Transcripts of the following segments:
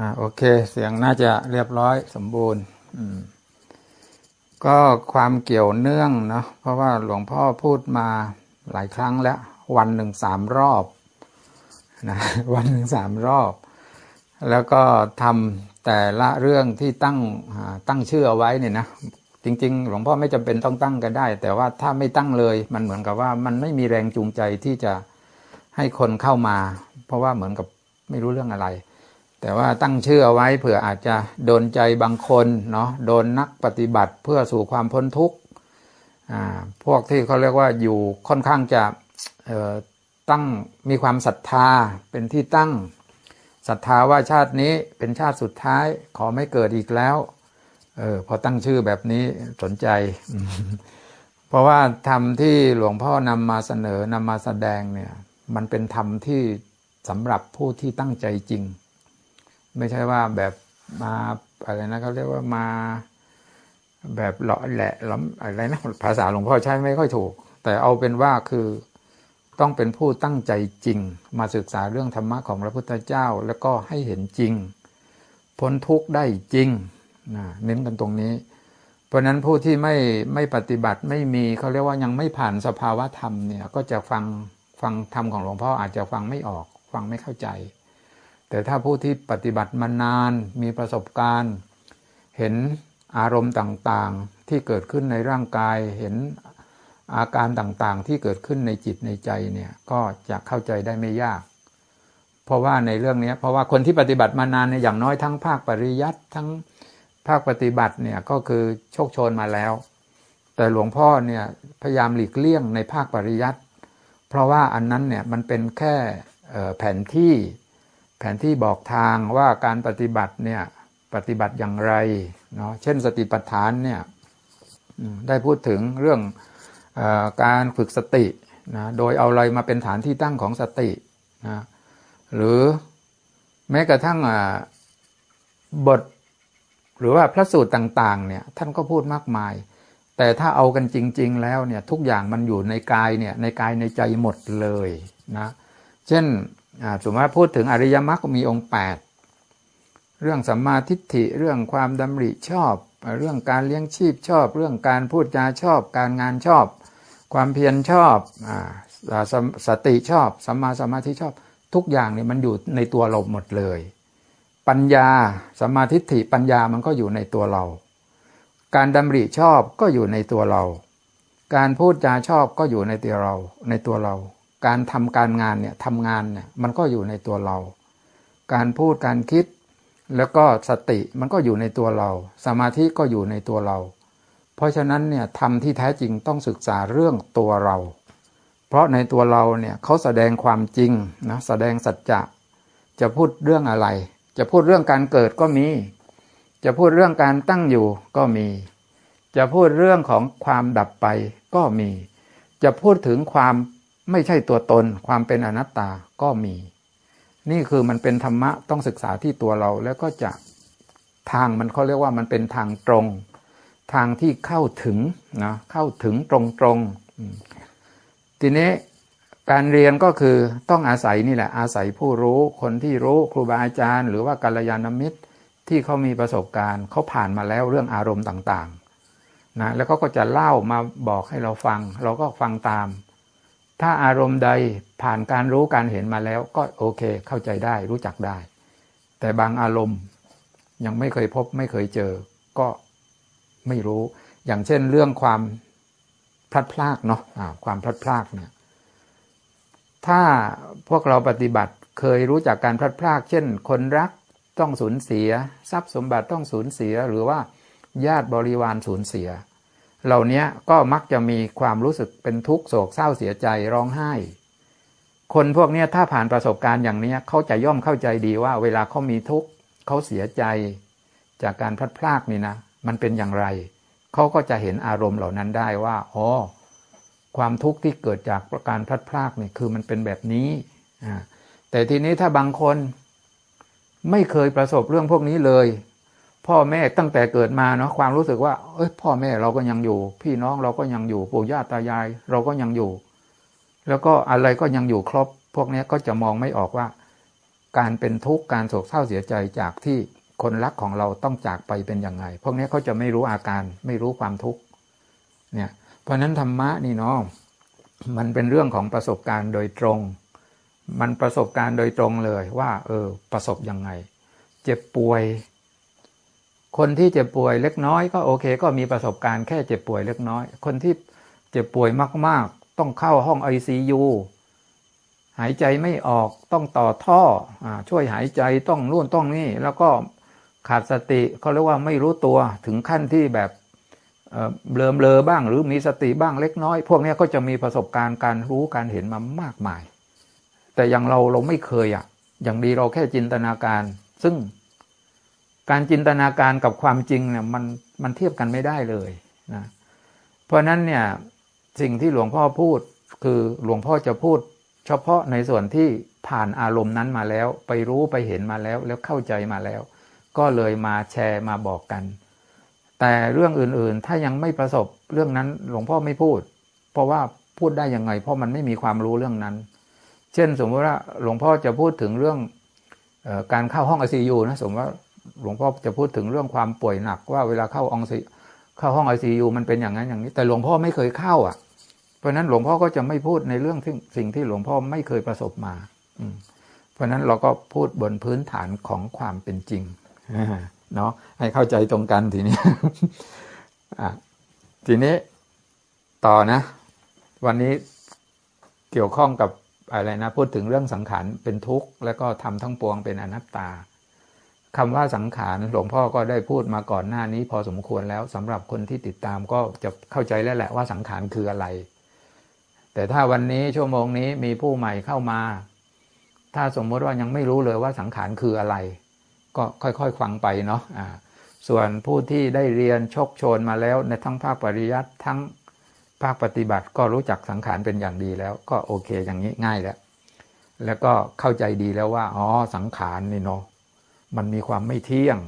อ่าโอเค เสียงน่าจะเรียบร้อยสมบูรณ์ อืม ก็ความเกี่ยวเนื่องเนาะเพราะว่าหลวงพ่อพูดมาหลายครั้งแล้ว วันหนึ่งสามรอบนะวันหนึ่งสามรอบ แล้วก็ทำแต่ละเรื่องที่ตั้งตั้งชื่อเอาไว้เนี่ยนะจริง ๆ หลวงพ่อไม่จำเป็นต้องตั้งก็ได้ แต่ว่าถ้าไม่ตั้งเลย มันเหมือนกับว่ามันไม่มีแรงจูงใจที่จะให้คนเข้ามา เพราะว่าเหมือนกับไม่รู้เรื่องอะไร แต่ว่าตั้งชื่อเอาไว้เผื่ออาจจะโดนใจบางคนเนาะโดนนักปฏิบัติเพื่อสู่ความพ้นทุกข์พวกที่เขาเรียกว่าอยู่ค่อนข้างจะตั้งมีความศรัทธาเป็นที่ตั้งศรัทธาว่าชาตินี้เป็นชาติสุดท้ายขอไม่เกิดอีกแล้วเออพอตั้งชื่อแบบนี้สนใจ เพราะว่าธรรมที่หลวงพ่อนำมาเสนอนำมาแสดงเนี่ยมันเป็นธรรมที่สำหรับผู้ที่ตั้งใจจริง ไม่ใช่ว่าแบบมาอะไรนะเขาเรียกว่ามาแบบเลาะแหละล้ออะไรนะภาษาหลวงพ่อใช้ไม่ค่อยถูก แต่เอาเป็นว่าคือต้องเป็นผู้ตั้งใจจริง มาศึกษาเรื่องธรรมะของพระพุทธเจ้า แล้วก็ให้เห็นจริง พ้นทุกข์ได้จริงนะเน้นกันตรงนี้ เพราะนั้นผู้ที่ไม่ไม่ปฏิบัติไม่มีเขาเรียกว่ายังไม่ผ่านสภาวะธรรมเนี่ยก็จะฟังฟังธรรมของหลวงพ่ออาจจะฟังไม่ออก ฟังไม่เข้าใจ แต่ถ้าผู้ที่ปฏิบัติมานานมีประสบการณ์ เห็นอารมณ์ต่างๆที่เกิดขึ้นในร่างกาย เห็นอาการต่างๆ ที่เกิดขึ้นในจิตในใจเนี่ยก็จะเข้าใจได้ไม่ยาก เพราะว่าในเรื่องนี้เพราะว่าคนที่ปฏิบัติมานานเนี่ยอย่างน้อยทั้งภาคปริยัติทั้งภาคปฏิบัติเนี่ยก็คือโชคชนมาแล้ว แต่หลวงพ่อเนี่ยพยายามหลีกเลี่ยงในภาคปริยัติ เพราะว่าอันนั้นเนี่ยมันเป็นแค่แผนที่ แผนที่บอกทางว่าการปฏิบัติเนี่ยปฏิบัติอย่างไรเนาะเช่นสติปัฏฐานเนี่ยได้พูดถึงเรื่องการฝึกสตินะโดยเอาอะไรมาเป็นฐานที่ตั้งของสตินะหรือแม้กระทั่งบทหรือว่าพระสูตรต่างๆเนี่ยท่านก็พูดมากมาย แต่ถ้าเอากันจริง ๆ แล้วเนี่ยทุกอย่างมันอยู่ในกายเนี่ยในกายในใจหมดเลยนะเช่น สมมติว่าพูดถึงอริยมรรคมีองค์ 8 เรื่องสัมมาทิฏฐิเรื่องความดำริชอบ เรื่องการเลี้ยงชีพชอบ เรื่องการพูดจาชอบ การงานชอบ ความเพียรชอบอสสติชอบสัมมาสมาธิชอบ ทุกอย่างเนี่ยมันอยู่ในตัวเราหมดเลย ปัญญาสมาธิฐิปัญญามันก็อยู่ในตัวเรา การดำริชอบก็อยู่ในตัวเรา การพูดจาชอบก็อยู่ในตัวเราในตัวเรา การทำการงานเนี่ยทำงานเนี่ยมันก็อยู่ในตัวเรา การพูดการคิด แล้วก็สติมันก็อยู่ในตัวเรา สมาธิก็อยู่ในตัวเรา เพราะฉะนั้นเนี่ยธรรมที่แท้จริงต้องศึกษาเรื่องตัวเรา เพราะในตัวเราเนี่ยเขาแสดงความจริงนะแสดงสัจจะจะพูดเรื่องอะไร จะพูดเรื่องการเกิดก็มี จะพูดเรื่องการตั้งอยู่ก็มี จะพูดเรื่องของความดับไปก็มี จะพูดถึงความ ไม่ใช่ตัวตนความเป็นอนัตตาก็มี นี่คือมันเป็นธรรมะต้องศึกษาที่ตัวเราแล้วก็จะทางมันเขาเรียกว่ามันเป็นทางตรง ทางที่เข้าถึงนะเข้าถึงตรงๆทีนี้การเรียนก็คือต้องอาศัยนี่แหละอาศัยผู้รู้คนที่รู้ครูบาอาจารย์ หรือว่ากัลยาณมิตรที่เขามีประสบการณ์เขาผ่านมาแล้วเรื่องอารมณ์ต่างๆนะแล้วเขาก็จะเล่ามาบอกให้เราฟัง เราก็ฟังตาม ถ้าอารมณ์ใดผ่านการรู้การเห็นมาแล้วก็โอเค เข้าใจได้รู้จักได้ แต่บางอารมณ์ยังไม่เคยพบไม่เคยเจอ ก็ไม่รู้ อย่างเช่นเรื่องความพลัดพรากเนาะะความพลัดพรากเนี่ยถ้าพวกเราปฏิบัติเคยรู้จักการพลัดพราก เช่น คนรักต้องสูญเสีย ทรัพย์สมบัติต้องสูญเสีย หรือว่าญาติบริวารสูญเสีย เหล่านี้ก็มักจะมีความรู้สึกเป็นทุกข์โศกเศร้าเสียใจร้องไห้ คนพวกนี้ถ้าผ่านประสบการณ์อย่างนี้เขาจะย่อมเข้าใจดีว่า เวลาเขามีทุกข์เขาเสียใจ จากการพลัดพรากนี่นะ มันเป็นอย่างไร เขาก็จะเห็นอารมณ์เหล่านั้นได้ว่าอ๋อความทุกข์ที่เกิดจากประการพลัดพรากนี่คือมันเป็นแบบนี้แต่ทีนี้ถ้าบางคนไม่เคยประสบเรื่องพวกนี้เลย พ่อแม่ตั้งแต่เกิดมาเนาะความรู้สึกว่า เอ้ยพ่อแม่เราก็ยังอยู่ พี่น้องเราก็ยังอยู่ปู่ย่าตายาย เราก็ยังอยู่ แล้วก็อะไรก็ยังอยู่ครบ พวกนี้ก็จะมองไม่ออกว่า การเป็นทุกข์การโศกเศร้าเสียใจจากที่คนรักของเราต้องจากไปเป็นยังไง พวกนี้เขาจะไม่รู้อาการไม่รู้ความทุกข์เนี่ยเพราะนั้นธรรมะนี่เนาะมันเป็นเรื่องของประสบการณ์โดยตรง มันประสบการณ์โดยตรงเลยว่า เออ ประสบยังไง เจ็บป่วย คนที่เจ็บป่วยเล็กน้อยก็โอเค ก็มีประสบการณ์แค่เจ็บป่วยเล็กน้อย คนที่เจ็บป่วยมากๆ ต้องเข้าห้องไอซียูหายใจไม่ออกต้องต่อท่ออช่วยหายใจต้องนู่นต้องนี่แล้วก็ขาดสติเขาเรียกว่าไม่รู้ตัวถึงขั้นที่แบบเบลอเบลอบ้าง หรือมีสติบ้างเล็กน้อย พวกนี้ก็จะมีประสบการณ์การรู้การเห็นมามากมาย แต่อย่างเราเราไม่เคยอะ อย่างดีเราแค่จินตนาการ ซึ่ง การจินตนาการกับความจริงเนี่ยมันมันเทียบกันไม่ได้เลยนะเพราะนั้นเนี่ยสิ่งที่หลวงพ่อพูดคือหลวงพ่อจะพูด เฉพาะในส่วนที่ผ่านอารมณ์นั้นมาแล้ว ไปรู้ไปเห็นมาแล้วแล้วเข้าใจมาแล้ว ก็เลยมาแชร์มาบอกกัน แต่เรื่องอื่นๆถ้ายังไม่ประสบเรื่องนั้นหลวงพ่อไม่พูด เพราะว่าพูดได้ยังไง เพราะมันไม่มีความรู้เรื่องนั้น เช่นสมมติว่าหลวงพ่อจะพูดถึงเรื่องอการเข้าห้องไอซียูนะสมมติว่า หลวงพ่อจะพูดถึงเรื่องความป่วยหนักว่าเวลาเข้าองซีเข้าห้องไอซียูมันเป็นอย่างนั้นอย่างนี้ แต่หลวงพ่อไม่เคยเข้า อะ เพราะนั้นหลวงพ่อก็จะไม่พูดในเรื่องที่สิ่งที่หลวงพ่อไม่เคยประสบมา อืเพราะนั้นเราก็พูดบนพื้นฐานของความเป็นจริงเนาะให้เข้าใจตรงกันทีนี้ทีนี้ต่อนะ วันนี้เกี่ยวข้องกับอะไรนะ พูดถึงเรื่องสังขารเป็นทุกข์ แล้วก็ทำทั้งปวงเป็นอนัตตา คำว่าสังขารหลวงพ่อก็ได้พูดมาก่อนหน้านี้ พอสมควรแล้วสำหรับคนที่ติดตามก็จะเข้าใจแล้วแหละว่าสังขารคืออะไร แต่ถ้าวันนี้ชั่วโมงนี้มีผู้ใหม่เข้ามา ถ้าสมมติว่ายังไม่รู้เลยว่าสังขารคืออะไร ก็ค่อยๆฟังไปเนาะะส่วนผู้ที่ได้เรียนชกโชนมาแล้ว ในทั้งภาคปริยัติทั้งภาคปฏิบัติก็รู้จักสังขารเป็นอย่างดีแล้ว ก็โอเคอย่างนี้ง่ายแล้ว แล้วก็เข้าใจดีแล้วว่าอ๋อสังขารนี่เนาะ มันมีความไม่เที่ยง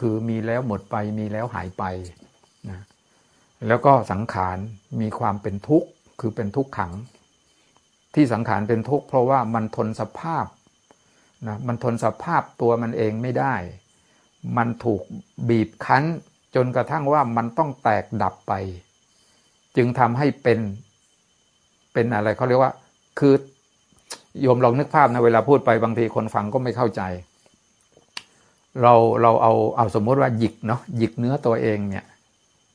คือมีแล้วหมดไป มีแล้วหายไปนะแล้วก็สังขารมีความเป็นทุกข์ คือเป็นทุกขัง ที่สังขารเป็นทุกข์เพราะว่ามันทนสภาพนะมันทนสภาพตัวมันเองไม่ได้ มันถูกบีบคั้น จนกระทั่งว่ามันต้องแตกดับไป จึงทำให้เป็น เป็นอะไรเขาเรียกว่า คือโยมลองนึกภาพนะเวลาพูดไปบางทีคนฟังก็ไม่เข้าใจ เราเราเอาเอาสมมติว่าหยิกเนาะหยิกเนื้อตัวเองเนี่ย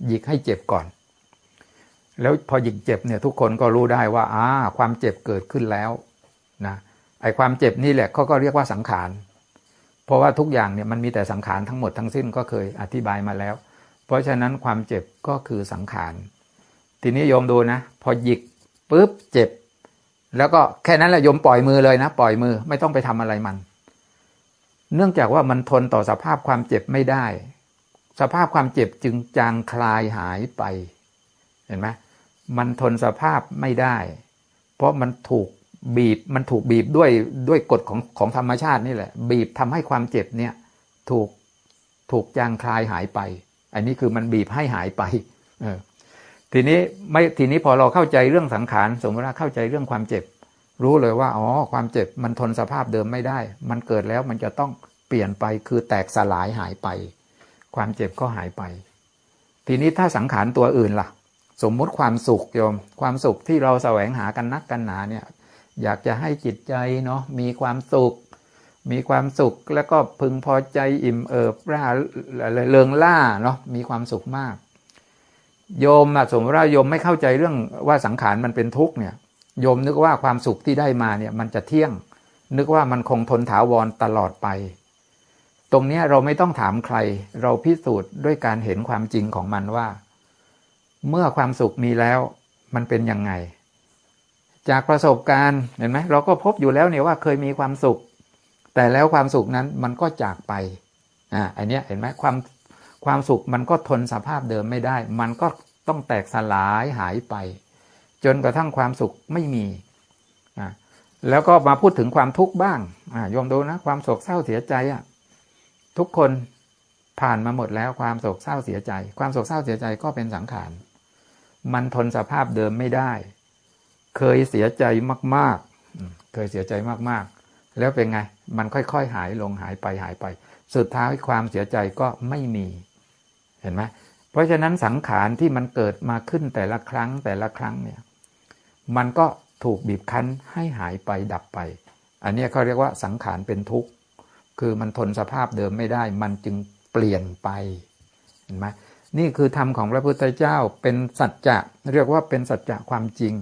หยิกให้เจ็บก่อน แล้วพอหยิกเจ็บเนี่ยทุกคนก็รู้ได้ว่าอ่าความเจ็บเกิดขึ้นแล้วนะไอความเจ็บนี่แหละเขาก็เรียกว่าสังขารเพราะว่าทุกอย่างเนี่ยมันมีแต่สังขารทั้งหมดทั้งสิ้นก็เคยอธิบายมาแล้ว เพราะฉะนั้นความเจ็บก็คือสังขารทีนี้โยมดูนะ พอหยิกปุ๊บเจ็บ แล้วก็แค่นั้นแหละโยมปล่อยมือเลยนะ ปล่อยมือไม่ต้องไปทำอะไรมัน เนื่องจากว่ามันทนต่อสภาพความเจ็บไม่ได้ สภาพความเจ็บจึงจางคลายหายไป เห็นไหมมันทนสภาพไม่ได้ เพราะมันถูกบีบมันถูกบีบด้วยด้วยกฎของของธรรมชาตินี่แหละ บีบทำให้ความเจ็บเนี่ย ถูกถูกจางคลายหายไป อันนี้คือมันบีบให้หายไปเออทีนี้ไม่ทีนี้พอเราเข้าใจเรื่องสังขารสมมติว่าเข้าใจเรื่องความเจ็บ รู้เลยว่าอ๋อความเจ็บมันทนสภาพเดิมไม่ได้ มันเกิดแล้วมันจะต้องเปลี่ยนไปคือแตกสลายหายไป ความเจ็บก็หายไป ทีนี้ถ้าสังขารตัวอื่นล่ะ สมมุติความสุขโยม ความสุขที่เราแสวงหากันนักกันหนาเนี่ยอยากจะให้จิตใจเนาะมีความสุข มีความสุขแล้วก็พึงพอใจอิ่มเอิบร่าเริงล่าเนาะมีความสุขมาก โยมสมมติว่าโยมไม่เข้าใจเรื่องว่าสังขารมันเป็นทุกข์เนี่ย โยมนึกว่าความสุขที่ได้มาเนี่ย มันจะเที่ยง นึกว่ามันคงทนถาวรตลอดไป ตรงนี้เราไม่ต้องถามใคร เราพิสูจน์ด้วยการเห็นความจริงของมันว่า เมื่อความสุขมีแล้วมันเป็นยังไง จากประสบการณ์เห็นไหมเราก็พบอยู่แล้วเนี่ยว่าเคยมีความสุข แต่แล้วความสุขนั้นมันก็จากไปอ่าอันนี้เห็นไหมความความสุขมันก็ทนสภาพเดิมไม่ได้ มันก็ต้องแตกสลายหายไป จนกระทั่งความสุขไม่มีอ่าแล้วก็มาพูดถึงความทุกข์บ้างอ่ายมดูนะ ความโศกเศร้าเสียใจอะทุกคนผ่านมาหมดแล้วความโศกเศร้าเสียใจ ความโศกเศร้าเสียใจก็เป็นสังขาร มันทนสภาพเดิมไม่ได้ เคยเสียใจมาก ๆ เคยเสียใจมากแล้วเป็นไง มันค่อย ๆ หายลงหายไปหายไป สุดท้ายความเสียใจก็ไม่มี เห็นไหมเพราะฉะนั้นสังขารที่มันเกิดมาขึ้นแต่ละครั้งแต่ละครั้งเนี่ย มันก็ถูกบีบคั้นให้หายไปดับไป อันนี้เขาเรียกว่าสังขารเป็นทุกข์ คือมันทนสภาพเดิมไม่ได้ มันจึงเปลี่ยนไป เห็นไหมนี่คือธรรมของพระพุทธเจ้าเป็นสัจจะเรียกว่าเป็นสัจจะความจริง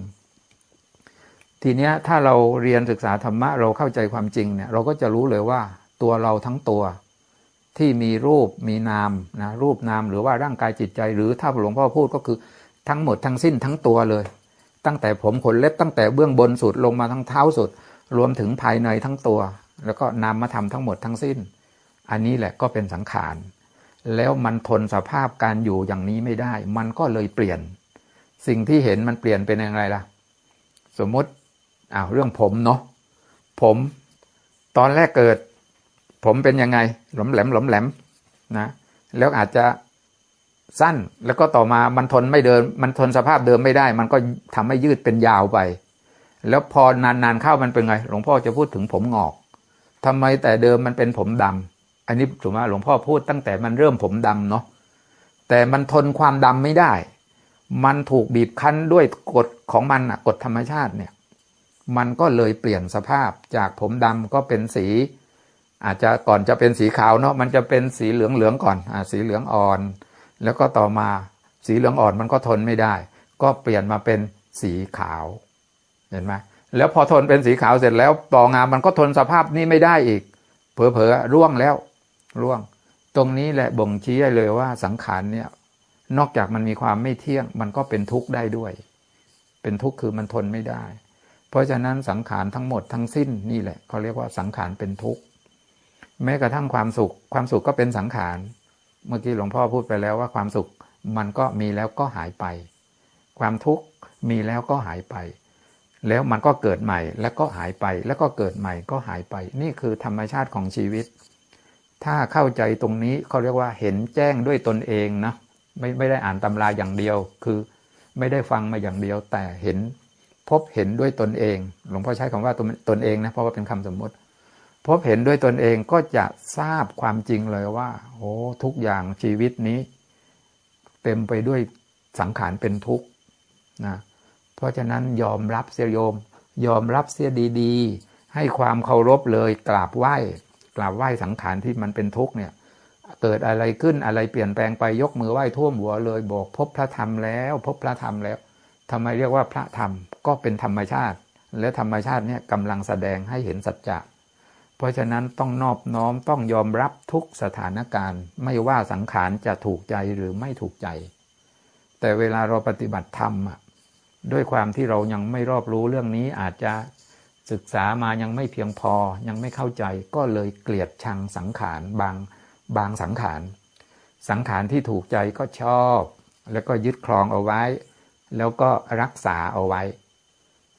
ทีนี้ถ้าเราเรียนศึกษาธรรมะเราเข้าใจความจริงเนี่ยเราก็จะรู้เลยว่าตัวเราทั้งตัวที่มีรูปมีนามนะรูปนามหรือว่าร่างกายจิตใจ หรือถ้าหลวงพ่อพูดก็คือทั้งหมดทั้งสิ้นทั้งตัวเลย ตั้งแต่ผมขนเล็บตั้งแต่เบื้องบนสุดลงมาทั้งเท้าสุด รวมถึงภายในทั้งตัว แล้วก็นามมาทำทั้งหมดทั้งสิ้น อันนี้แหละก็เป็นสังขาร แล้วมันทนสภาพการอยู่อย่างนี้ไม่ได้ มันก็เลยเปลี่ยน สิ่งที่เห็นมันเปลี่ยนเป็นอย่างไรล่ะ สมมติอ้าวเรื่องผมเนาะผมตอนแรกเกิด ผมเป็นยังไง หลมแหลมหลมแหลมนะแล้วอาจจะ สั้น แล้วก็ต่อมามันทนไม่เดิน มันทนสภาพเดิมไม่ได้ มันก็ทำให้ยืดเป็นยาวไป แล้วพอนานๆเข้ามันเป็นไง หลวงพ่อจะพูดถึงผมงอกทำไมแต่เดิมมันเป็นผมดำอันนี้ถูกไหมหลวงพ่อพูดตั้งแต่มันเริ่มผมดำเนาะแต่มันทนความดำไม่ได้ มันถูกบีบคั้นด้วยกฎของมันอะกฎธรรมชาติเนี่ย มันก็เลยเปลี่ยนสภาพจากผมดำก็เป็นสีอาจจะก่อนจะเป็นสีขาวเนาะมันจะเป็นสีเหลืองเหลืองก่อนอ่าสีเหลืองอ่อน แล้วก็ต่อมาสีเหลืองอ่อนมันก็ทนไม่ได้ ก็เปลี่ยนมาเป็นสีขาว เห็นไหมแล้วพอทนเป็นสีขาวเสร็จแล้วต่องามมันก็ทนสภาพนี้ไม่ได้อีก เผลอๆร่วงแล้ว ร่วง ตรงนี้แหละบ่งชี้ได้เลยว่าสังขารเนี่ยนอกจากมันมีความไม่เที่ยง มันก็เป็นทุกข์ได้ด้วย เป็นทุกข์คือมันทนไม่ได้ เพราะฉะนั้นสังขารทั้งหมดทั้งสิ้นนี่แหละเขาเรียกว่าสังขารเป็นทุกข์แม้กระทั่งความสุข ความสุขก็เป็นสังขาร เมื่อกี้หลวงพ่อพูดไปแล้วว่าความสุขมันก็มีแล้วก็หายไป ความทุกข์มีแล้วก็หายไป แล้วมันก็เกิดใหม่แล้วก็หายไป แล้วก็เกิดใหม่ก็หายไป นี่คือธรรมชาติของชีวิต ถ้าเข้าใจตรงนี้เขาเรียกว่าเห็นแจ้งด้วยตนเองนะไม่ไม่ได้อ่านตำราอย่างเดียว คือไม่ได้ฟังมาอย่างเดียวแต่เห็นพบเห็นด้วยตนเอง หลวงพ่อใช้คำว่าตนตนเองนะเพราะว่าเป็นคำสมมติ พบเห็นด้วยตนเองก็จะทราบความจริงเลยว่า โอ้ทุกอย่างชีวิตนี้ เต็มไปด้วยสังขารเป็นทุกข์นะเพราะฉะนั้นยอมรับเสียโยม ยอมรับเสียดีๆ ให้ความเคารพเลยกราบไหว้กราบไหว้สังขารที่มันเป็นทุกข์เนี่ย เกิดอะไรขึ้นอะไรเปลี่ยนแปลงไปยกมือไหว้ท่วมหัวเลยบอกพบพระธรรมแล้ว พบพระธรรมแล้วทำไมเรียกว่าพระธรรมก็เป็นธรรมชาติ และธรรมชาติเนี่ยกำลังแสดงให้เห็นสัจจะ เพราะฉะนั้นต้องนอบน้อมต้องยอมรับทุกสถานการณ์ ไม่ว่าสังขารจะถูกใจหรือไม่ถูกใจ แต่เวลาเราปฏิบัติธรรมด้วยความที่เรายังไม่รอบรู้เรื่องนี้อาจจะศึกษามายังไม่เพียงพอยังไม่เข้าใจก็เลยเกลียดชังสังขารบางบางสังขาร สังขารที่ถูกใจก็ชอบ แล้วก็ยึดครองเอาไว้ แล้วก็รักษาเอาไว้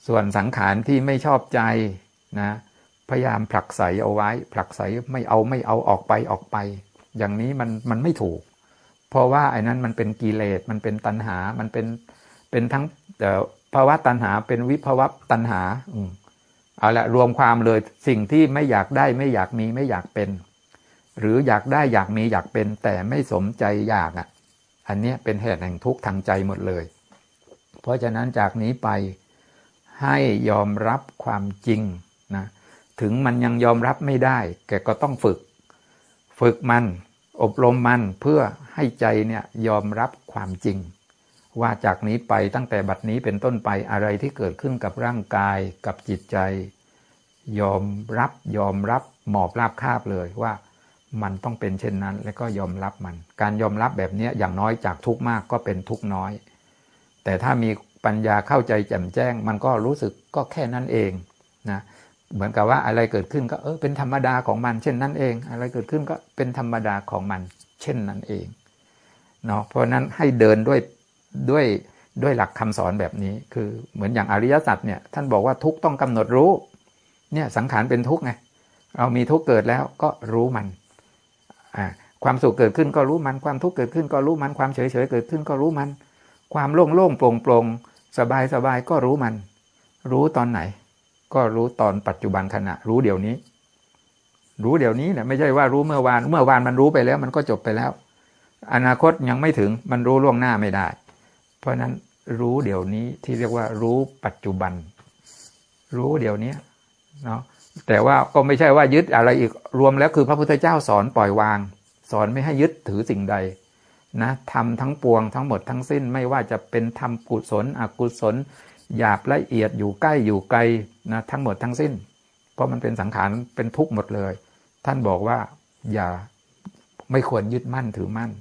ส่วนสังขารที่ไม่ชอบใจนะ พยายามผลักใสเอาไว้ ผลักใสไม่เอาไม่เอาออกไปออกไป อย่างนี้มันมันไม่ถูก เพราะว่าไอ้นั้นมันเป็นกิเลสมันเป็นตัณหา มันเป็นเป็นทั้งภาวะตัณหา เป็นวิภาวะตัณหาอืเอาละรวมความเลยสิ่งที่ไม่อยากได้ไม่อยากมีไม่อยากเป็น หรืออยากได้อยากมีอยากเป็น แต่ไม่สมใจอยากอะ อันนี้เป็นเหตุแห่งทุกข์ทางใจหมดเลย เพราะฉะนั้นจากนี้ไปให้ยอมรับความจริงนะ ถึงมันยังยอมรับไม่ได้ แกก็ต้องฝึก ฝึกมัน อบรมมันเพื่อให้ใจเนี่ยยอมรับความจริง ว่าจากนี้ไปตั้งแต่บัดนี้เป็นต้นไปอะไรที่เกิดขึ้นกับร่างกายกับจิตใจ ยอมรับยอมรับหมอบราบคาบเลยว่ามันต้องเป็นเช่นนั้น และก็ยอมรับมัน การยอมรับแบบนี้อย่างน้อยจากทุกมากก็เป็นทุกน้อย แต่ถ้ามีปัญญาเข้าใจแจ่มแจ้ง มันก็รู้สึกก็แค่นั้นเองนะ เหมือนกับว่าอะไรเกิดขึ้นก็เออเป็นธรรมดาของมัน เช่นนั้นเอง อะไรเกิดขึ้นก็เป็นธรรมดาของมัน เช่นนั้นเองเนาะเพราะนั้นให้เดินด้วยด้วยด้วยหลักคำสอนแบบนี้ คือเหมือนอย่างอริยสัจเนี่ยท่านบอกว่าทุกต้องกำหนดรู้ เนี่ยสังขารเป็นทุกไงเรามีทุกเกิดแล้วก็รู้มันอ่าความสุขเกิดขึ้นก็รู้มัน ความทุกข์เกิดขึ้นก็รู้มัน ความเฉยเฉยเกิดขึ้นก็รู้มัน ความโล่งโล่งโปร่งโปร่งสบายสบายก็รู้มัน รู้ตอนไหน ก็รู้ตอนปัจจุบันขณะ รู้เดี๋ยวนี้ รู้เดี๋ยวนี้เนี่ยไม่ใช่ว่ารู้เมื่อวาน เมื่อวานมันรู้ไปแล้ว มันก็จบไปแล้ว อนาคตยังไม่ถึงมันรู้ล่วงหน้าไม่ได้ เพราะนั้นรู้เดี๋ยวนี้ที่เรียกว่ารู้ปัจจุบัน รู้เดี๋ยวนี้เนาะแต่ว่าก็ไม่ใช่ว่ายึดอะไรอีกรวมแล้วคือพระพุทธเจ้าสอนปล่อยวาง สอนไม่ให้ยึดถือสิ่งใดนะทำทั้งปวงทั้งหมดทั้งสิ้นไม่ว่าจะเป็นทำกุศลอกุศล หยาบละเอียดอยู่ใกล้อยู่ไกลนะทั้งหมดทั้งสิ้น เพราะมันเป็นสังขารเป็นทุกข์หมดเลย ท่านบอกว่าอย่าไม่ควรยึดมั่นถือมั่น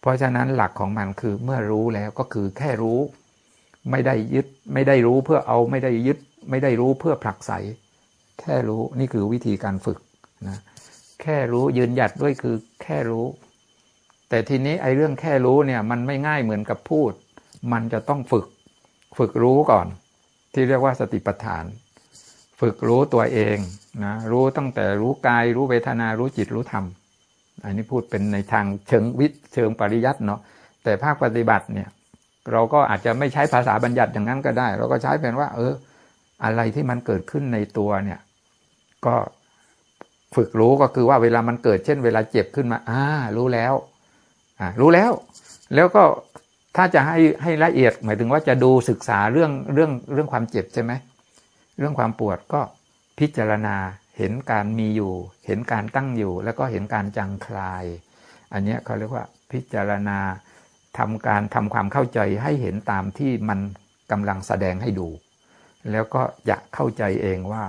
เพราะฉะนั้นหลักของมันคือเมื่อรู้แล้วก็คือแค่รู้ ไม่ได้ยึดไม่ได้รู้เพื่อเอาไม่ได้ยึด ไม่ได้รู้เพื่อผลักไสแค่รู้นี่คือวิธีการฝึกนะแค่รู้ยืนหยัดด้วยคือแค่รู้ แต่ทีนี้ไอ้เรื่องแค่รู้เนี่ยมันไม่ง่ายเหมือนกับพูด มันจะต้องฝึก ฝึกรู้ก่อน ที่เรียกว่าสติปัฏฐาน ฝึกรู้ตัวเองนะรู้ตั้งแต่รู้กายรู้เวทนารู้จิตรู้ธรรม อันนี้พูดเป็นในทางเชิงวิทย์เชิงปริยัติเนาะแต่ภาคปฏิบัติเนี่ย เราก็อาจจะไม่ใช้ภาษาบัญญัติอย่างนั้นก็ได้ เราก็ใช้เป็นว่า เออ อะไรที่มันเกิดขึ้นในตัวเนี่ย ก็ฝึกรู้ก็คือว่าเวลามันเกิดเช่น เวลาเจ็บขึ้นมา อ่า รู้แล้ว อ่า รู้แล้ว แล้วก็ ถ้าจะให้ให้ละเอียดหมายถึงว่าจะดูศึกษาเรื่องเรื่องเรื่องความเจ็บใช่ไหมเรื่องความปวดก็พิจารณาเห็นการมีอยู่ เห็นการตั้งอยู่ แล้วก็เห็นการจางคลาย อันนี้เขาเรียกว่าพิจารณาทำการทำความเข้าใจให้เห็นตามที่มันกำลังแสดงให้ดู แล้วก็จะเข้าใจเองว่า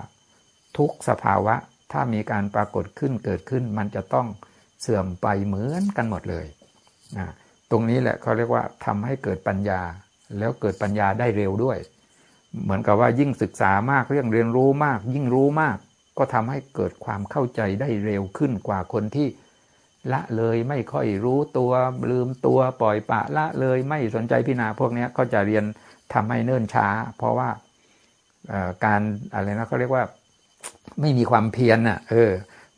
ทุกสภาวะถ้ามีการปรากฏขึ้นเกิดขึ้น มันจะต้องเสื่อมไปเหมือนกันหมดเลยนะ ตรงนี้แหละเขาเรียกว่าทำให้เกิดปัญญา แล้วเกิดปัญญาได้เร็วด้วย เหมือนกับว่ายิ่งศึกษามากเรื่องเรียนรู้มาก ยิ่งรู้มาก ก็ทำให้เกิดความเข้าใจได้เร็วขึ้นกว่าคนที่ละเลยไม่ค่อยรู้ตัวลืมตัวปล่อยปะละเลยไม่สนใจพิจารณาพวกนี้ก็จะเรียนทำให้เนิ่นช้า เพราะว่าการอะไรนะเขาเรียกว่า ไม่มีความเพียรน่ะ เออ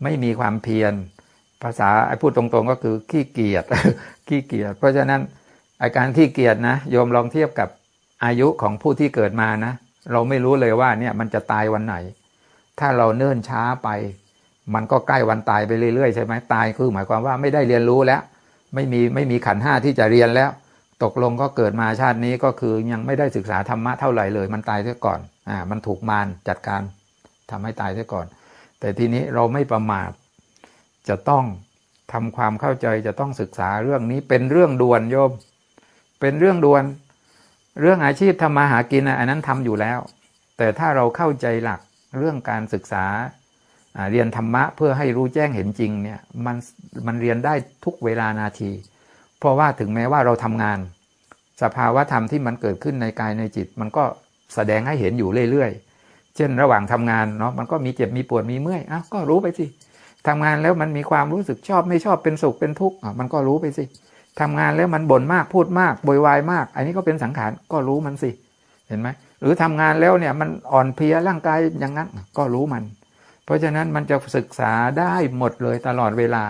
ไม่มีความเพียร ภาษาไอ้พูดตรงๆก็คือขี้เกียจขี้เกียจเพราะฉะนั้นอาการขี้เกียจนะโยมลองเทียบกับอายุของผู้ที่เกิดมานะ เราไม่รู้เลยว่าเนี่ยมันจะตายวันไหน ถ้าเราเนิ่นช้าไป มันก็ใกล้วันตายไปเรื่อยๆใช่ไหมตายคือหมายความว่าไม่ได้เรียนรู้แล้ว ไม่มีไม่มีขันห้าที่จะเรียนแล้ว ตกลงก็เกิดมาชาตินี้ก็คือยังไม่ได้ศึกษาธรรมะเท่าไหร่เลย มันตายเสียก่อนอ่ามันถูกมารจัดการทำให้ตายซะก่อน แต่ทีนี้เราไม่ประมาท จะต้องทำความเข้าใจจะต้องศึกษาเรื่องนี้เป็นเรื่องด่วนโยม เป็นเรื่องด่วน เรื่องอาชีพทำมาหากินอันนั้นทำอยู่แล้ว แต่ถ้าเราเข้าใจหลักเรื่องการศึกษาเรียนธรรมะเพื่อให้รู้แจ้งเห็นจริงเนี่ยมันมันเรียนได้ทุกเวลานาที เพราะว่าถึงแม้ว่าเราทำงาน สภาวะธรรมที่มันเกิดขึ้นในกายในจิต มันก็แสดงให้เห็นอยู่เรื่อยๆ เช่นระหว่างทำงานเนาะมันก็มีเจ็บมีปวดมีเมื่อยอ้าวก็รู้ไปสิ ทำงานแล้วมันมีความรู้สึกชอบไม่ชอบเป็นสุขเป็นทุกข์มันก็รู้ไปสิทำงานแล้วมันบ่นมากพูดมากบวยวายมาก อันนี้ก็เป็นสังขารก็รู้มันสิ เห็นไหมหรือทำงานแล้วเนี่ยมันอ่อนเพลียร่างกายอย่างนั้นก็รู้มัน เพราะฉะนั้นมันจะศึกษาได้หมดเลยตลอดเวลา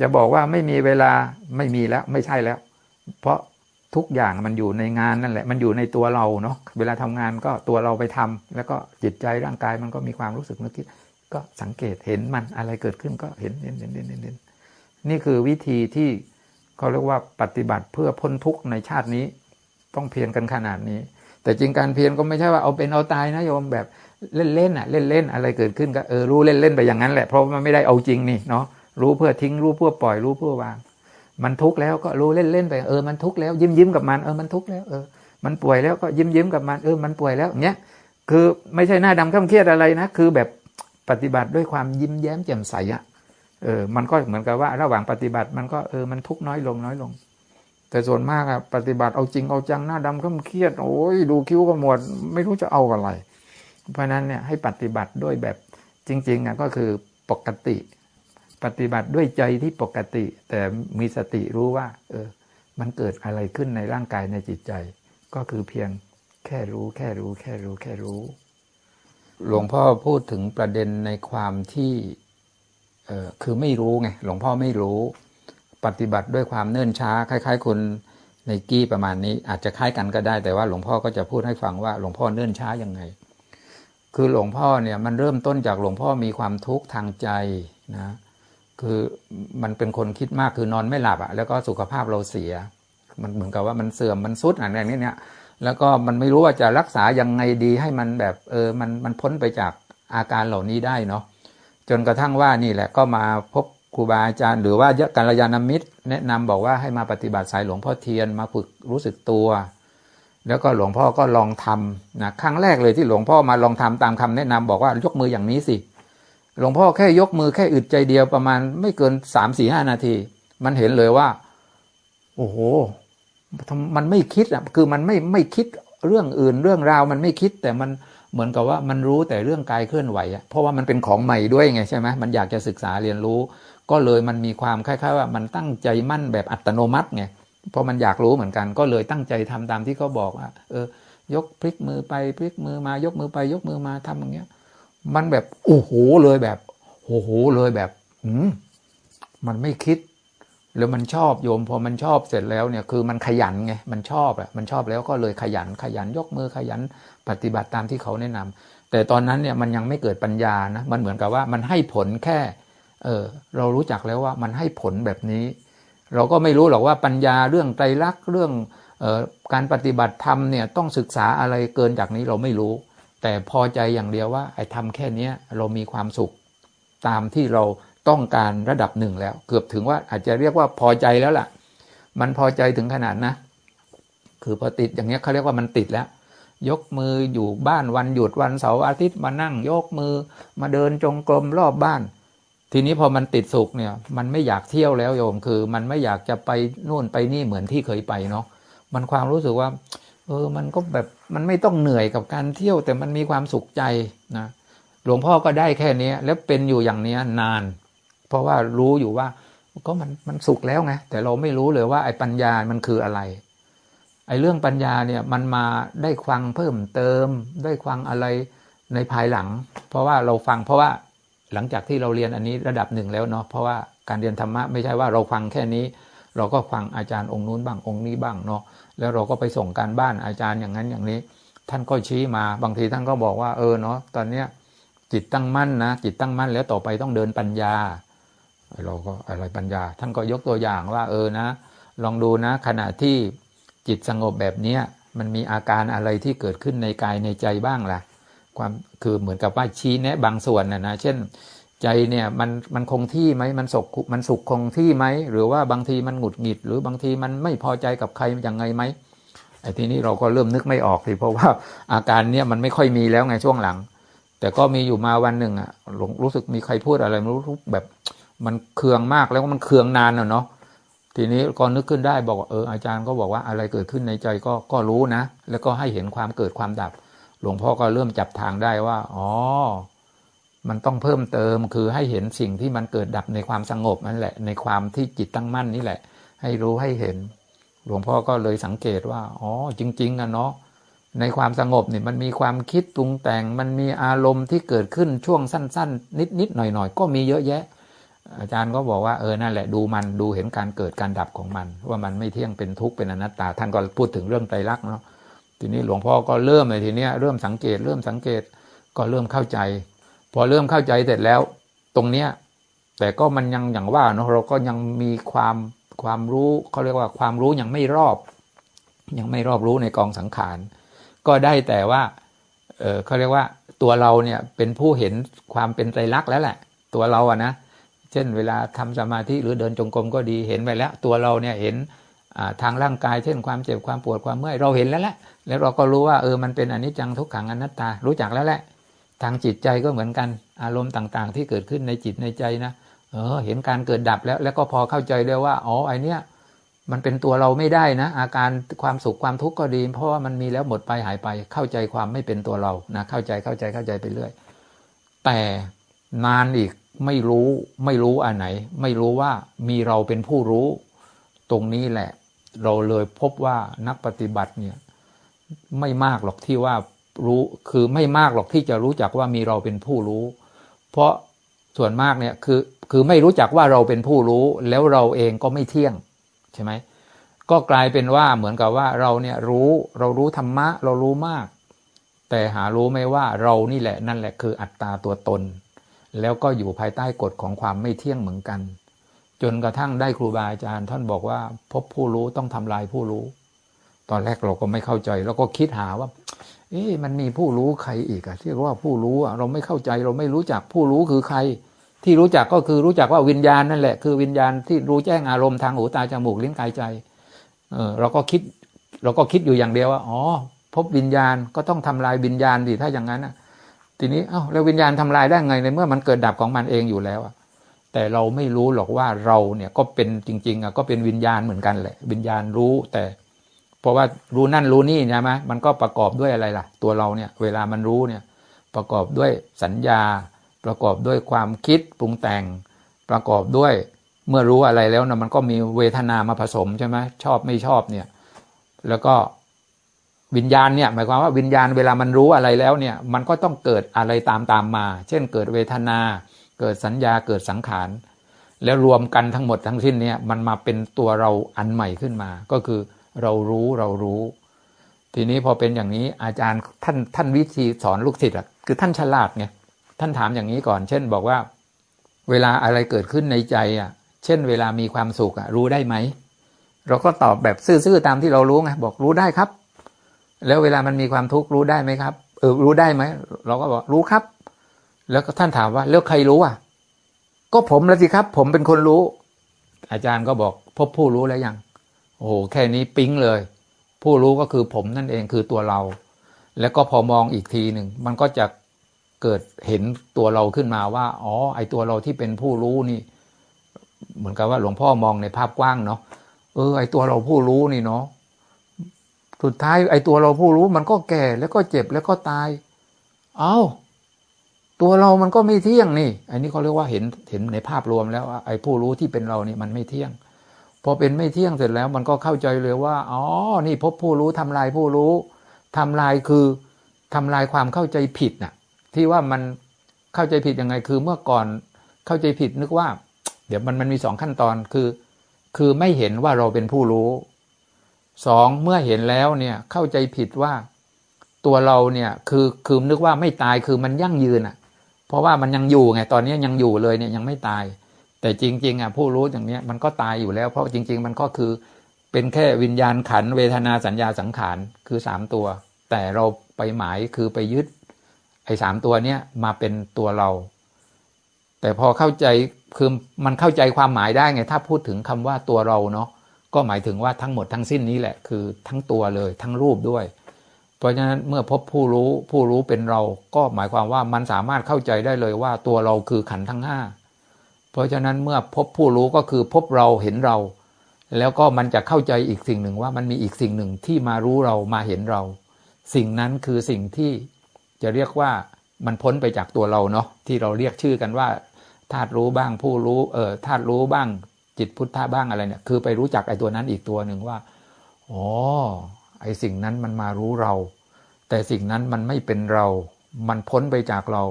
จะบอกว่าไม่มีเวลาไม่มีแล้วไม่ใช่แล้ว เพราะทุกอย่างมันอยู่ในงานนั่นแหละ มันอยู่ในตัวเราเนาะเวลาทำงานก็ตัวเราไปทำแล้วก็จิตใจร่างกายมันก็มีความรู้สึกนึกคิด ก็สังเกตเห็นมันอะไรเกิดขึ้นก็เห็นเห็นเห็นเห็นเห็นนี่คือวิธีที่เขาเรียกว่าปฏิบัติเพื่อพ้นทุกข์ในชาตินี้ ต้องเพียรกันขนาดนี้ แต่จริงการเพียรก็ไม่ใช่ว่าเอาเป็นเอาตายนะโยมแบบเล่นๆอะ เล่นๆอะไรเกิดขึ้นก็เออรู้เล่นๆไปอย่างนั้นแหละเพราะมันไม่ได้เอาจริงนี่เนาะรู้เพื่อทิ้งรู้เพื่อปล่อยรู้เพื่อวาง มันทุกข์แล้วก็รู้เล่นๆไปเออมันทุกข์แล้วยิ้มยิ้มกับมันเออมันทุกข์แล้วเออมันป่วยแล้วก็ยิ้มยิ้มกับมันเออมันป่วยแล้วเนี้ยคือไม่ใช่หน้าดำข้ามเครียดอะไรนะ คือแบบ ปฏิบัติด้วยความยิ้มแย้มแจ่มใสอะเออ มันก็เหมือนกับว่า ระหว่างปฏิบัติมันก็เออมันทุกน้อยลงน้อยลง แต่ส่วนมากอะปฏิบัติเอาจริงเอาจังหน้าดำข้มเครียดโอ้ยดูคิ้วก็หมดไม่รู้จะเอาอะไร เพราะนั้นเนี่ยให้ปฏิบัติด้วยแบบจริงๆอะก็คือปกติ ปฏิบัติด้วยใจที่ปกติ แต่มีสติรู้ว่า เออ มันเกิดอะไรขึ้นในร่างกายในจิตใจ ก็คือเพียงแค่รู้แค่รู้แค่รู้แค่รู้ หลวงพ่อพูดถึงประเด็นในความที่คือไม่รู้ไงหลวงพ่อไม่รู้ ปฏิบัติด้วยความเนิ่นช้า คล้าย ๆคุณในกี้ประมาณนี้ อาจจะคล้ายกันก็ได้ แต่ว่าหลวงพ่อก็จะพูดให้ฟังว่าหลวงพ่อเนิ่นช้ายังไง คือหลวงพ่อเนี่ยมันเริ่มต้นจากหลวงพ่อมีความทุกข์ทางใจนะคือมันเป็นคนคิดมากคือนอนไม่หลับอะแล้วก็สุขภาพเราเสีย มันเหมือนกับว่ามันเสื่อมมันซุดอะไรอย่างนี้เนี่ย แล้วก็มันไม่รู้ว่าจะรักษายังไงดีให้มันแบบเออมันมันพ้นไปจากอาการเหล่านี้ได้เนาะจนกระทั่งว่านี่แหละก็มาพบครูบาอาจารย์ หรือว่ากัลยาณมิตร แนะนำบอกว่าให้มาปฏิบัติสายหลวงพ่อเทียนมาฝึกรู้สึกตัว แล้วก็หลวงพ่อก็ลองทำนะครั้งแรกเลยที่หลวงพ่อมาลองทำตามคำแนะนำบอกว่ายกมืออย่างนี้สิ หลวงพ่อแค่ยกมือแค่อึดใจเดียวประมาณไม่เกินสามสี่ห้านาที มันเห็นเลยว่า โอ้โห มันไม่คิดอะคือมันไม่ไม่คิดเรื่องอื่นเรื่องราวมันไม่คิดแต่มันเหมือนกับว่ามันรู้แต่เรื่องกายเคลื่อนไหวอะเพราะว่ามันเป็นของใหม่ด้วยไงใช่ไหมมันอยากจะศึกษาเรียนรู้ ก็เลยมันมีความคล้ายๆว่ามันตั้งใจมั่นแบบอัตโนมัติไงเพราะมันอยากรู้เหมือนกัน ก็เลยตั้งใจทำตามที่เขาบอกว่าเออยกพลิกมือไปพลิกมือมายกมือไปยกมือมาทำอย่างเงี้ย มันแบบโอ้โหเลยแบบโอ้โหเลยแบบ อืมมันไม่คิด แล้วมันชอบโยมพอมันชอบเสร็จแล้วเนี่ยคือมันขยันไงมันชอบอะมันชอบแล้วก็เลยขยันขยันยกมือขยันปฏิบัติตามที่เขาแนะนำแต่ตอนนั้นเนี่ยมันยังไม่เกิดปัญญานะมันเหมือนกับว่ามันให้ผลแค่เออเรารู้จักแล้วว่ามันให้ผลแบบนี้ เราก็ไม่รู้หรอกว่าปัญญาเรื่องไตรลักษณ์เรื่องออการปฏิบัติธรรมเนี่ยต้องศึกษาอะไรเกินจากนี้เราไม่รู้ แต่พอใจอย่างเดียวว่าไอ้ทำแค่นี้เรามีความสุขตามที่เรา ต้องการระดับหนึ่งแล้ว เกือบถึงว่าอาจจะเรียกว่าพอใจแล้วล่ะ มันพอใจถึงขนาดนะ คือพอติดอย่างเงี้ยเขาเรียกว่ามันติดแล้ว ยกมืออยู่บ้านวันหยุดวันเสาร์อาทิตย์มานั่ง ยกมือมาเดินจงกรมรอบบ้าน ทีนี้พอมันติดสุขเนี่ย มันไม่อยากเที่ยวแล้วโยมคือ มันไม่อยากจะไปนู่นไปนี่เหมือนที่เคยไปเนาะมันความรู้สึกว่า เออมันก็แบบมันไม่ต้องเหนื่อยกับการเที่ยวแต่มันมีความสุขใจนะหลวงพ่อก็ได้แค่นี้แล้วเป็นอยู่อย่างนี้นาน เพราะว่ารู้อยู่ว่าก็มันมันสุขแล้วไงแต่เราไม่รู้เลยว่าไอ้ปัญญามันคืออะไรไอ้เรื่องปัญญาเนี่ยมันมาได้ฟังเพิ่มเติม ได้ฟังอะไรในภายหลัง เพราะว่าเราฟังเพราะว่าหลังจากที่เราเรียนอันนี้ระดับหนึ่งแล้วเนาะเพราะว่าการเรียนธรรมะไม่ใช่ว่าเราฟังแค่นี้ เราก็ฟังอาจารย์องค์นู้นบ้างองค์นี้บ้างเนาะแล้วเราก็ไปส่งการบ้านอาจารย์อย่างนั้นอย่างนี้ ท่านก็ชี้มาบางทีท่านก็บอกว่าเออเนาะตอนเนี้ยจิตตั้งมั่นนะจิตตั้งมั่นแล้วต่อไปต้องเดินปัญญา เราก็อะไรปัญญา ท่านก็ยกตัวอย่างว่า เออนะ ลองดูนะ ขณะที่จิตสงบแบบเนี้ยมันมีอาการอะไรที่เกิดขึ้นในกายในใจบ้างล่ะ ความคือเหมือนกับว่าชี้แนะบางส่วนนะนะเช่นใจเนี่ยมันมันคงที่ไหมมันสุขมันสุขคงที่ไหมหรือว่าบางทีมันหงุดหงิด หรือบางทีมันไม่พอใจกับใครอย่างไงไหมไอ้ทีนี้เราก็เริ่มนึกไม่ออกสิเพราะว่าอาการเนี้ยมันไม่ค่อยมีแล้วไงช่วงหลัง แต่ก็มีอยู่มาวันหนึ่งอะรู้สึกมีใครพูดอะไรไม่รู้แบบ มันเคืองมากแล้วมันเคืองนานเนาะทีนี้ก็นึกขึ้นได้บอกว่าเอออาจารย์ก็บอกว่าอะไรเกิดขึ้นในใจก็ก็รู้นะ แล้วก็ให้เห็นความเกิดความดับ หลวงพ่อก็เริ่มจับทางได้ว่าอ๋อมันต้องเพิ่มเติมคือให้เห็นสิ่งที่มันเกิดดับในความสงบนั่นแหละ ในความที่จิตตั้งมั่นนี่แหละ ให้รู้ให้เห็น หลวงพ่อก็เลยสังเกตว่าอ๋อจริงๆอะเนาะในความสงบเนี่ยมันมีความคิดตรุงแต่ง มันมีอารมณ์ที่เกิดขึ้นช่วงสั้น ๆ นิดๆหน่อยๆ ก็มีเยอะแยะ อาจารย์ก็บอกว่าเออนั่นแหละดูมันดูเห็นการเกิดการดับของมัน ว่ามันไม่เที่ยงเป็นทุกข์เป็นอนัตตา ท่านก็พูดถึงเรื่องไตรลักษณ์เนาะทีนี้หลวงพ่อก็เริ่มเลยทีเนี้ยเริ่มสังเกต เริ่มสังเกตก็เริ่มเข้าใจ พอเริ่มเข้าใจเสร็จแล้ว ตรงเนี้ยแต่ก็มันยังอย่างว่าเนาะเราก็ยังมีความความรู้เขาเรียกว่าความรู้ยังไม่รอบ ยังไม่รอบรู้ในกองสังขาร ก็ได้แต่ว่าเออเขาเรียกว่าตัวเราเนี่ยเป็นผู้เห็นความเป็นไตรลักษณ์แล้วแหละ ตัวเราอะนะ เช่น เวลาทำสมาธิหรือเดินจงกรมก็ดีเห็นไปแล้ว ตัวเราเนี่ยเห็นทางร่างกายเช่นความเจ็บความปวดความเมื่อยเราเห็นแล้วแหละแล้วเราก็รู้ว่าเออมันเป็นอนิจจังทุกขังอนัตตา รู้จักแล้วแหละ ทางจิตใจก็เหมือนกันอารมณ์ต่างๆ ที่เกิดขึ้นในจิตในใจนะเออเห็นการเกิดดับแล้ว แล้วก็พอเข้าใจได้ว่าอ๋อไอเนี้ยมันเป็นตัวเราไม่ได้นะ อาการความสุขความทุกข์ก็ดี เพราะว่ามันมีแล้วหมดไปหายไป เข้าใจความไม่เป็นตัวเรานะเข้าใจเข้าใจเข้าใจไปเรื่อย แต่นานอีก ไม่รู้ไม่รู้อันไหน ไม่รู้ว่ามีเราเป็นผู้รู้ ตรงนี้แหละ เราเลยพบว่านักปฏิบัติเนี่ย ไม่มากหรอกที่ว่ารู้คือไม่มากหรอกที่จะรู้จักว่ามีเราเป็นผู้รู้ เพราะส่วนมากเนี่ยคือคือไม่รู้จักว่าเราเป็นผู้รู้ แล้วเราเองก็ไม่เที่ยงใช่ไหมก็กลายเป็นว่าเหมือนกับว่าเราเนี่ยรู้เรารู้ธรรมะเรารู้มาก แต่หารู้ไหมว่าเรานี่แหละนั่นแหละคืออัตตาตัวตน แล้วก็อยู่ภายใต้กฎของความไม่เที่ยงเหมือนกัน จนกระทั่งได้ครูบาอาจารย์ ท่านบอกว่า พบผู้รู้ต้องทำลายผู้รู้ ตอนแรกเราก็ไม่เข้าใจ แล้วก็คิดหาว่า เอ๊ะมันมีผู้รู้ใครอีกอะที่ว่าผู้รู้อะเราไม่เข้าใจเราไม่รู้จักผู้รู้คือใคร ที่รู้จักก็คือรู้จักว่าวิญญาณนั่นแหละ คือวิญญาณที่รู้แจ้งอารมณ์ทางหูตาจมูกลิ้นกายใจ เออเราก็คิด เราก็คิดอยู่อย่างเดียวว่าอ๋อพบวิญญาณก็ต้องทำลายวิญญาณดิถ้าอย่างนั้นอะ ทีนี้เอ้าแล้ววิญญาณทำลายได้ไงในเมื่อมันเกิดดับของมันเองอยู่แล้วอะแต่เราไม่รู้หรอกว่าเราเนี่ยก็เป็นจริงๆอะก็เป็นวิญญาณเหมือนกันแหละ วิญญาณรู้แต่ เพราะว่ารู้นั่นรู้นี่ใช่ไหมมันก็ประกอบด้วยอะไรล่ะ ตัวเราเนี่ย เวลามันรู้เนี่ย ประกอบด้วยสัญญา ประกอบด้วยความคิดปรุงแต่ง ประกอบด้วยเมื่อรู้อะไรแล้วนะมันก็มีเวทนามาผสมใช่ไหมชอบไม่ชอบเนี่ย แล้วก็ วิญญาณเนี่ยหมายความว่าวิญญาณเวลามันรู้อะไรแล้วเนี่ยมันก็ต้องเกิดอะไรตามตามมา เช่นเกิดเวทนา เกิดสัญญาเกิดสังขาร แล้วรวมกันทั้งหมดทั้งสิ้นเนี่ยมันมาเป็นตัวเราอันใหม่ขึ้นมา ก็คือเรารู้เรารู้ ทีนี้พอเป็นอย่างนี้อาจารย์ท่านท่านวิธีสอนลูกศิษย์อะคือท่านฉลาดไงท่านถามอย่างนี้ก่อน เช่นบอกว่า เวลาอะไรเกิดขึ้นในใจอะ เช่น เวลามีความสุขอะรู้ได้ไหมเราก็ตอบแบบซื่อๆตามที่เรารู้ไงบอกรู้ได้ครับ แล้วเวลามันมีความทุกข์รู้ได้ไหมครับ เออรู้ได้ไหมเราก็บอกรู้ครับ แล้วก็ท่านถามว่าแล้วใครรู้อะ ก็ผมล้วสิครับ ผมเป็นคนรู้ อาจารย์ก็บอก พบผู้รู้แล้วยังโอ้โหแค่นี้ปิ๊งเลย ผู้รู้ก็คือผมนั่นเองคือตัวเรา แล้วก็พอมองอีกทีหนึ่งมันก็จะเกิดเห็นตัวเราขึ้นมาว่า อ๋อ ไอตัวเราที่เป็นผู้รู้นี่ เหมือนกับว่าหลวงพ่อมองในภาพกว้างเนาะเออไอตัวเราผู้รู้นี่เนาะ สุดท้ายไอ้ตัวเราผู้รู้มันก็แก่แล้วก็เจ็บแล้วก็ตาย เอา้า ตัวเรามันก็ไม่เที่ยงนี่อันนี้เขาเรียกว่าเห็นเห็นในภาพรวมแล้วไอ้ผู้รู้ที่เป็นเราเนี่ยมันไม่เที่ยง พอเป็นไม่เที่ยงเสร็จแล้ว มันก็เข้าใจเลยว่าอ๋อนี่พบผู้รู้ทำลายผู้รู้ทำลายคือทำลายความเข้าใจผิดน่ะ ที่ว่ามันเข้าใจผิดยังไง คือเมื่อก่อนเข้าใจผิดนึกว่า เดี๋ยวมันมันมีสองขั้นตอนคือ คือไม่เห็นว่าเราเป็นผู้รู้ สองเมื่อเห็นแล้วเนี่ยเข้าใจผิดว่าตัวเราเนี่ยคือคือนึกว่าไม่ตายคือมันยั่งยืนอะ เพราะว่ามันยังอยู่ไงตอนนี้ยังอยู่เลยเนี่ยยังไม่ตาย แต่จริง ๆอะผู้รู้อย่างเนี้ยมันก็ตายอยู่แล้ว เพราะจริง ๆ มันก็คือเป็นแค่วิญญาณขันเวทนาสัญญาสังขารคือสามตัว แต่เราไปหมายคือไปยึด ไอ้สามตัวเนี้ยมาเป็นตัวเรา แต่พอเข้าใจคือมันเข้าใจความหมายได้ไงถ้าพูดถึงคำว่าตัวเราเนาะ ก็หมายถึงว่าทั้งหมดทั้งสิ้นนี้แหละคือทั้งตัวเลยทั้งรูปด้วย เพราะฉะนั้นเมื่อพบผู้รู้ผู้รู้เป็นเราก็หมายความว่ามันสามารถเข้าใจได้เลยว่าตัวเราคือขันทั้งห้าเพราะฉะนั้นเมื่อพบผู้รู้ก็คือพบเราเห็นเรา แล้วก็มันจะเข้าใจอีกสิ่งหนึ่งว่ามันมีอีกสิ่งหนึ่งที่มารู้เรามาเห็นเรา สิ่งนั้นคือสิ่งที่จะเรียกว่ามันพ้นไปจากตัวเราเนาะที่เราเรียกชื่อกันว่าธาตุรู้บ้างผู้รู้เออธาตุรู้บ้าง จิตพุทธะบ้างอะไรเนี่ย คือไปรู้จักไอ้ตัวนั้นอีกตัวหนึ่งว่าอ๋อไอ้สิ่งนั้นมันมารู้เรา แต่สิ่งนั้นมันไม่เป็นเรา มันพ้นไปจากเรา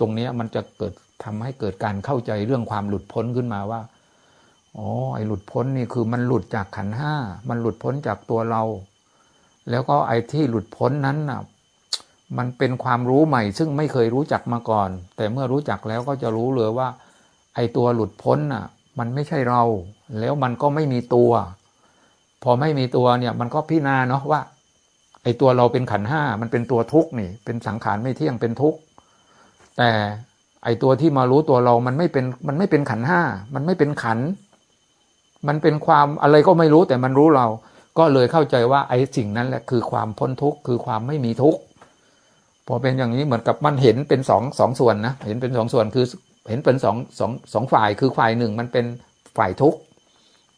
ตรงนี้มันจะเกิดทำให้เกิดการเข้าใจเรื่องความหลุดพ้นขึ้นมาว่าอ๋อไอ้หลุดพ้นนี่คือมันหลุดจากขันห้า มันหลุดพ้นจากตัวเรา แล้วก็ไอ้ที่หลุดพ้นนั้นน่ะ มันเป็นความรู้ใหม่ ซึ่งไม่เคยรู้จักมาก่อน แต่เมื่อรู้จักแล้วก็จะรู้เลยว่า ไอ้ตัวหลุดพ้นน่ะ มันไม่ใช่เรา แล้วมันก็ไม่มีตัว พอไม่มีตัวเนี่ย มันก็พิจารณาเนาะว่า ไอ้ตัวเราเป็นขันห้ามันเป็นตัวทุกข์นี่ เป็นสังขารไม่เที่ยงเป็นทุกข์แต่ไอ้ตัวที่มารู้ตัวเรา มันไม่เป็น มันไม่เป็นขันห้า มันไม่เป็นขัน มันเป็นความอะไรก็ไม่รู้แต่มันรู้เรา ก็เลยเข้าใจว่าไอ้สิ่งนั้นแหละคือความพ้นทุกข์ คือความไม่มีทุกข์ พอเป็นอย่างนี้เหมือนกับมันเห็นเป็นสองสองส่วนนะ เห็นเป็นสองส่วนคือ เห็นเป็นสองสองสองฝ่ายคือฝ่ายหนึ่งมันเป็นฝ่ายทุกข์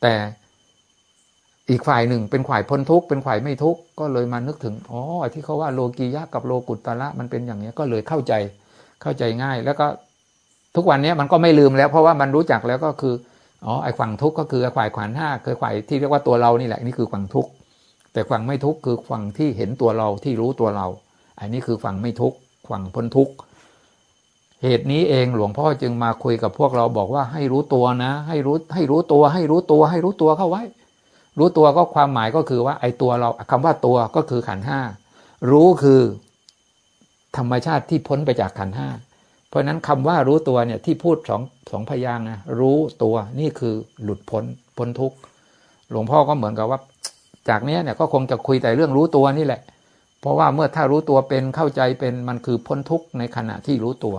แต่อีกฝ่ายหนึ่งเป็นฝ่ายพ้นทุกข์เป็นฝ่ายไม่ทุกข์ก็เลยมานึกถึงอ๋อที่เขาว่าโลกียะกับโลกุตตะละมันเป็นอย่างนี้ก็เลยเข้าใจเข้าใจง่าย แล้วก็ทุกวันนี้มันก็ไม่ลืมแล้ว เพราะว่ามันรู้จักแล้วก็คืออ๋อไอ้ฝั่งทุกข์ก็คือฝ่ายขวานห้าคือฝ่ายที่เรียกว่าตัวเรานี่แหละนี่คือฝั่งทุกข์แต่ฝั่งไม่ทุกข์คือฝั่งที่เห็นตัวเราที่รู้ตัวเรา อันนี้คือฝั่งไม่ทุกข์ฝั่งพ้นทุกข์ เหตุนี้เองหลวงพ่อจึงมาคุยกับพวกเราบอกว่าให้รู้ตัวนะ ให้รู้ให้รู้ตัว ให้รู้ตัว ให้รู้ตัวเข้าไว้ รู้ตัวก็ความหมายก็คือว่าไอ้ตัวเราคำว่าตัวก็คือขันห้ารู้คือธรรมชาติที่พ้นไปจากขันห้าเพราะนั้นคำว่ารู้ตัวเนี่ยที่พูดสองสองพยางนะรู้ตัวนี่คือหลุดพ้นพ้นทุกข์หลวงพ่อก็เหมือนกับว่า จากนี้เนี่ยก็คงจะคุยแต่เรื่องรู้ตัวนี่แหละ เพราะว่าเมื่อถ้ารู้ตัวเป็นเข้าใจเป็นมันคือพ้นทุกข์ในขณะที่รู้ตัว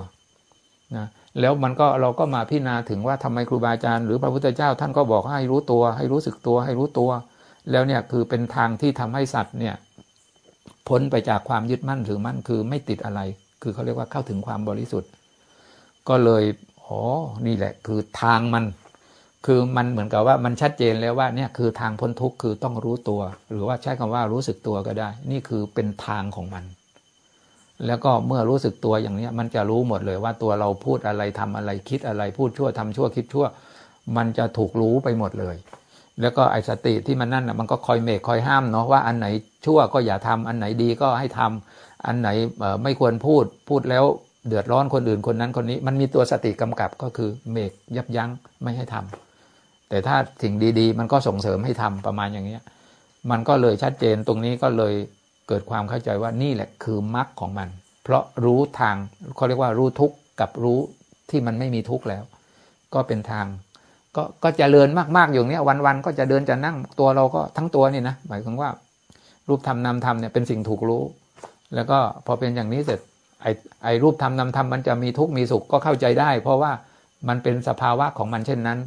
นะแล้วมันก็เราก็มาพิจารณาถึงว่าทำไมครูบาอาจารย์หรือพระพุทธเจ้าท่านก็บอกให้รู้ตัว ให้รู้สึกตัว ให้รู้ตัว แล้วเนี่ยคือเป็นทางที่ทำให้สัตว์เนี่ยพ้นไปจากความยึดมั่นถือมั่นคือไม่ติดอะไร คือเขาเรียกว่าเข้าถึงความบริสุทธิ์ ก็เลยอ๋อนี่แหละ คือทางมัน คือมันเหมือนกับว่ามันชัดเจนแล้วว่าเนี่ยคือทางพ้นทุกข์คือต้องรู้ตัว หรือว่าใช้คำว่ารู้สึกตัวก็ได้ นี่คือเป็นทางของมัน แล้วก็เมื่อรู้สึกตัวอย่างนี้มันจะรู้หมดเลยว่าตัวเราพูดอะไรทำอะไรคิดอะไรพูดชั่วทำชั่วคิดชั่ว มันจะถูกรู้ไปหมดเลย แล้วก็ไอสติที่มันนั่นอะมันก็คอยเมกคอยห้ามเนาะว่าอันไหนชั่วก็อย่าทำอันไหนดีก็ให้ทำอันไหนไม่ควรพูดพูดแล้วเดือดร้อนคนอื่นคนนั้นคนนี้ มันมีตัวสติกำกับก็คือเมกยับยั้งไม่ให้ทำแต่ถ้าสิ่งดี ๆ มันก็ส่งเสริมให้ทำประมาณอย่างเนี้ยมันก็เลยชัดเจนตรงนี้ก็เลย เกิดความเข้าใจว่านี่แหละคือมรรคของมัน เพราะรู้ทางเขาเรียกว่ารู้ทุกข์กับรู้ที่มันไม่มีทุกข์แล้ว ก็เป็นทาง ก็ก็จะเริญมากๆอยู่เนี้วันๆก็จะเดินจะนั่งตัวเราก็ทั้งตัวนี่นะหมายถึงว่า รูปธรรมนามธรรมเนี่ยเป็นสิ่งถูกรู้ แล้วก็พอเป็นอย่างนี้เสร็จไอไอรูปธรรมนามธรรมมันจะมีทุกข์มีสุขก็เข้าใจได้ เพราะว่ามันเป็นสภาวะของมันเช่นนั้น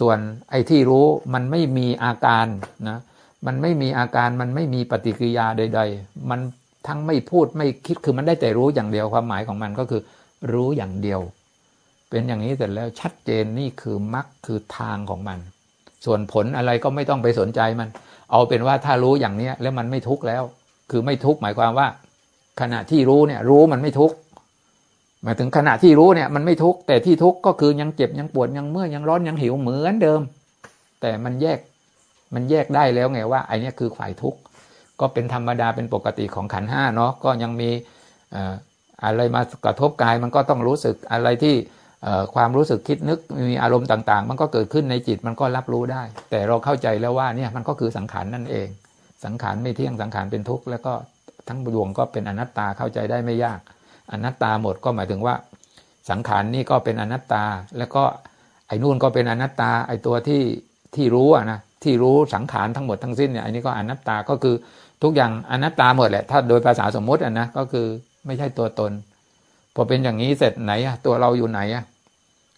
ส่วนไอ้ที่รู้มันไม่มีอาการนะ มันไม่มีอาการมันไม่มีปฏิกิริยาใด ๆ มันทั้งไม่พูดไม่คิดคือมันได้แต่รู้อย่างเดียวความหมายของมันก็คือ รู้อย่างเดียว เป็นอย่างนี้เสร็จแล้วชัดเจนนี่คือมรรคคือทางของมัน ส่วนผลอะไรก็ไม่ต้องไปสนใจมัน เอาเป็นว่าถ้ารู้อย่างเนี้ยแล้วมันไม่ทุกข์แล้ว คือไม่ทุกข์หมายความว่า ขณะที่รู้เนี่ยรู้มันไม่ทุกข์หมายถึงขณะที่รู้เนี่ยมันไม่ทุกข์แต่ที่ทุกข์ก็คือยังเจ็บยังปวดยังเมื่อยยังร้อนยังหิวเหมือนเดิม แต่มันแยก มันแยกได้แล้วไงว่าไอเนี้ยคือฝ่ายทุกข์ก็เป็นธรรมดาเป็นปกติของขันห้าเนาะก็ยังมีอะไรมากระทบกายมันก็ต้องรู้สึกอะไรที่ความรู้สึกคิดนึกมีอารมณ์ต่างๆ มันก็เกิดขึ้นในจิตมันก็รับรู้ได้ แต่เราเข้าใจแล้วว่าเนี่ยมันก็คือสังขารนั่นเอง สังขารไม่เที่ยงสังขารเป็นทุกข์แล้วก็ทั้งดวงก็เป็นอนัตตาเข้าใจได้ไม่ยาก อนัตตาหมดก็หมายถึงว่า สังขารนี่ก็เป็นอนัตตา แล้วก็ไอ้นู่นก็เป็นอนัตตาไอ้ตัวที่ที่รู้อะนะ ที่รู้สังขารทั้งหมดทั้งสิ้นเนี่ยอันนี้ก็อนัตตาก็คือทุกอย่างอนัตตาหมดแหละ ถ้าโดยภาษาสมมติอะนะก็คือไม่ใช่ตัวตน พอเป็นอย่างนี้เสร็จไหนอะตัวเราอยู่ไหนอะ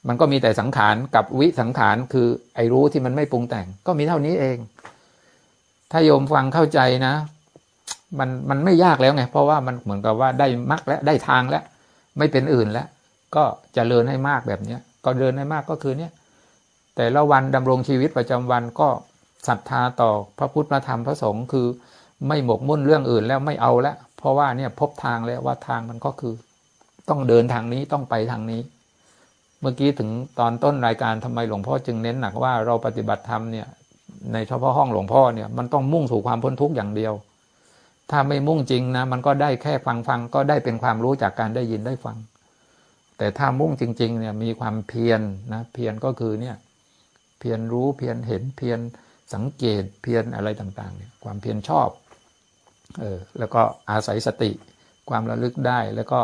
มันก็มีแต่สังขารกับวิสังขารคือไอ้รู้ที่มันไม่ปรุงแต่ง ก็มีเท่านี้เอง ถ้าโยมฟังเข้าใจนะ มันมันไม่ยากแล้วไง เพราะว่ามันเหมือนกับว่าได้มรรคและได้ทางแล้ว ไม่เป็นอื่นแล้ว ก็จเจริญให้มากแบบเนี้ย ก็เดินให้มากก็คือเนี้ยแต่ละวันดำรงชีวิตประจำวันก็ ศรัทธาต่อพระพุทธพระธรรมพระสงฆ์คือไม่หมกมุ่นเรื่องอื่นแล้วไม่เอาแล้วเพราะว่าเนี่ยพบทางแล้วว่าทางมันก็คือ ต้องเดินทางนี้ต้องไปทางนี้ เมื่อกี้ถึงตอนต้นรายการทำไมหลวงพ่อจึงเน้นหนักว่าเราปฏิบัติธรรมเนี่ยในเฉพาะห้องหลวงพ่อเนี่ยมันต้องมุ่งสู่ความพ้นทุกข์อย่างเดียว ถ้าไม่มุ่งจริงนะมันก็ได้แค่ฟังฟังก็ได้เป็นความรู้จากการได้ยินได้ฟัง แต่ถ้ามุ่งจริง ๆ เนี่ยมีความเพียรนนะเพียรก็คือเนี่ยเพียรรู้เพียรเห็นเพียร สังเกตเพียรอะไรต่างๆเนี่ยความเพียรชอบเออแล้วก็อาศัยสติความระลึกได้แล้วก็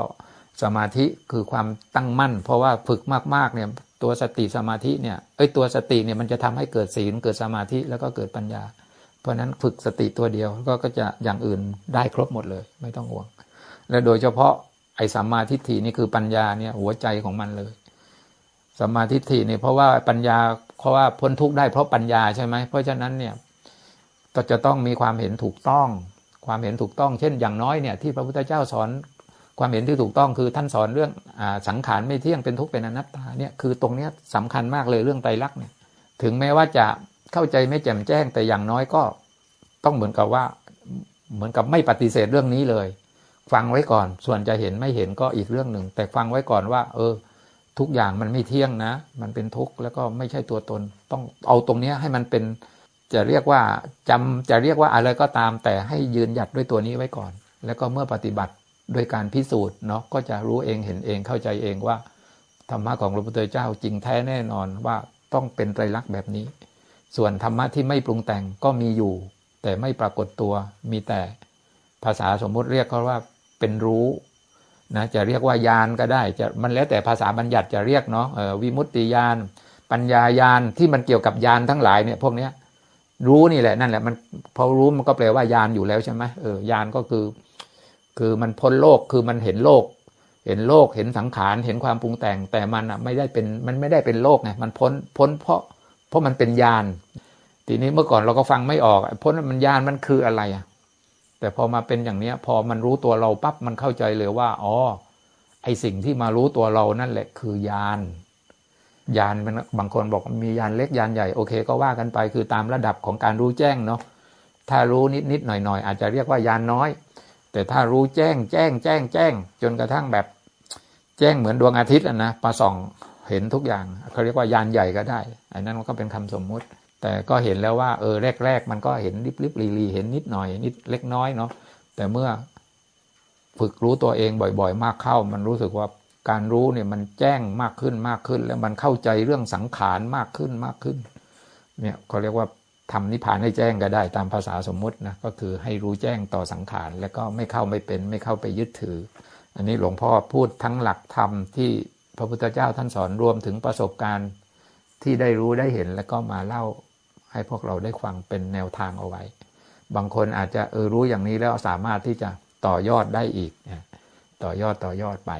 สมาธิคือความตั้งมั่น เพราะว่าฝึกมากๆเนี่ยตัวสติสมาธิเนี่ยเอ้ยตัวสติเนี่ยมันจะทำให้เกิดศีลเกิดสมาธิแล้วก็เกิดปัญญา เพราะนั้นฝึกสติตัวเดียวก็จะอย่างอื่นได้ครบหมดเลย ไม่ต้องห่วง และโดยเฉพาะไอ้สัมมาทิฏฐินี่คือปัญญาเนี่ยหัวใจของมันเลยสัมมาทิฏฐิเนี่ยเพราะว่าปัญญา เพราะว่าพ้นทุกข์ได้เพราะปัญญาใช่ไหมเพราะฉะนั้นเนี่ยก็จะต้องมีความเห็นถูกต้อง ความเห็นถูกต้องเช่น อย่างน้อยเนี่ยที่พระพุทธเจ้าสอนความเห็นที่ถูกต้องคือท่านสอนเรื่องอสังขารไม่เที่ยงเป็นทุกข์เป็นอนัตตาเนี่ยคือตรงนี้สำคัญมากเลยเรื่องไตรลักษณ์เนี่ยถึงแม้ว่าจะเข้าใจไม่แจ่มแจ้งแต่อย่างน้อยก็ต้องเหมือนกับว่าเหมือนกับไม่ปฏิเสธเรื่องนี้เลย ฟังไว้ก่อนส่วนจะเห็นไม่เห็นก็อีกเรื่องหนึ่งแต่ฟังไว้ก่อนว่า เออ ทุกอย่างมันไม่เที่ยงนะ มันเป็นทุกข์แล้วก็ไม่ใช่ตัวตน ต้องเอาตรงนี้ให้มันเป็นจะเรียกว่าจำจะเรียกว่าอะไรก็ตาม แต่ให้ยืนหยัดด้วยตัวนี้ไว้ก่อน แล้วก็เมื่อปฏิบัติโดยการพิสูจน์เนาะก็จะรู้เองเห็นเองเข้าใจเองว่าธรรมะของพระพุทธเจ้าจริงแท้แน่นอนว่าต้องเป็นไตรลักษณ์แบบนี้ ส่วนธรรมะที่ไม่ปรุงแต่งก็มีอยู่ แต่ไม่ปรากฏตัวมีแต่ภาษาสมมุติเรียกเขาว่าเป็นรู้ นะจะเรียกว่ายานก็ได้จะมันแล้วแต่ภาษาบัญญัติจะเรียกเนาะวิมุตติยาน ปัญญายานที่มันเกี่ยวกับยานทั้งหลายเนี่ยพวกเนี้ยรู้นี่แหละนั่นแหละมันพอรู้มันก็แปลว่ายานอยู่แล้วใช่ไหมเออยานก็คือ คือมันพ้นโลกคือมันเห็นโลก เห็นโลกเห็นสังขารเห็นความปรุงแต่งแต่มันอะไม่ได้เป็นมันไม่ได้เป็นโลกไงมันพ้นพ้นเพราะเพราะมันเป็นยาน ทีนี้เมื่อก่อนเราก็ฟังไม่ออก พ้นมันยานมันคืออะไรอะ แต่พอมาเป็นอย่างเนี้ย พอมันรู้ตัวเราปั๊บมันเข้าใจเลยว่า อ๋อ ไอสิ่งที่มารู้ตัวเรานั่นแหละคือยานยานมันบางคนบอกมียานเล็กยานใหญ่โอเค ก็ว่ากันไปคือตามระดับของการรู้แจ้งเนาะถ้ารู้นิดนิดหน่อยหน่อยอาจจะเรียกว่ายานน้อย แต่ถ้ารู้แจ้งแจ้งแจ้งแจ้ง จนกระทั่งแบบ แจ้งเหมือนดวงอาทิตย์นะประส่องเห็นทุกอย่างเขาเรียกว่ายานใหญ่ก็ได้อันนั้นก็เป็นคำสมมุติ แต่ก็เห็นแล้วว่าเออแรก ๆ มันก็เห็นริบริบลีลีเห็นนิดหน่อยนิดเล็กน้อยเนาะแต่เมื่อฝึกรู้ตัวเองบ่อย ๆ มากเข้า มันรู้สึกว่าการรู้เนี่ยมันแจ้งมากขึ้นมากขึ้น แล้วมันเข้าใจเรื่องสังขารมากขึ้นมากขึ้นเนี่ยเขาเรียกว่าทำนิพพานให้แจ้งก็ได้ตามภาษาสมมุตินะก็คือให้รู้แจ้งต่อสังขาร แล้วก็ไม่เข้าไม่เป็นไม่เข้าไปยึดถือ อันนี้หลวงพ่อพูดทั้งหลักธรรมที่พระพุทธเจ้าท่านสอนรวมถึงประสบการณ์ที่ได้รู้ได้เห็นแล้วก็มาเล่า ให้พวกเราได้ฟังเป็นแนวทางเอาไว้ บางคนอาจจะเออรู้อย่างนี้แล้วสามารถที่จะต่อยอดได้อีก ต่อยอดต่อยอดไป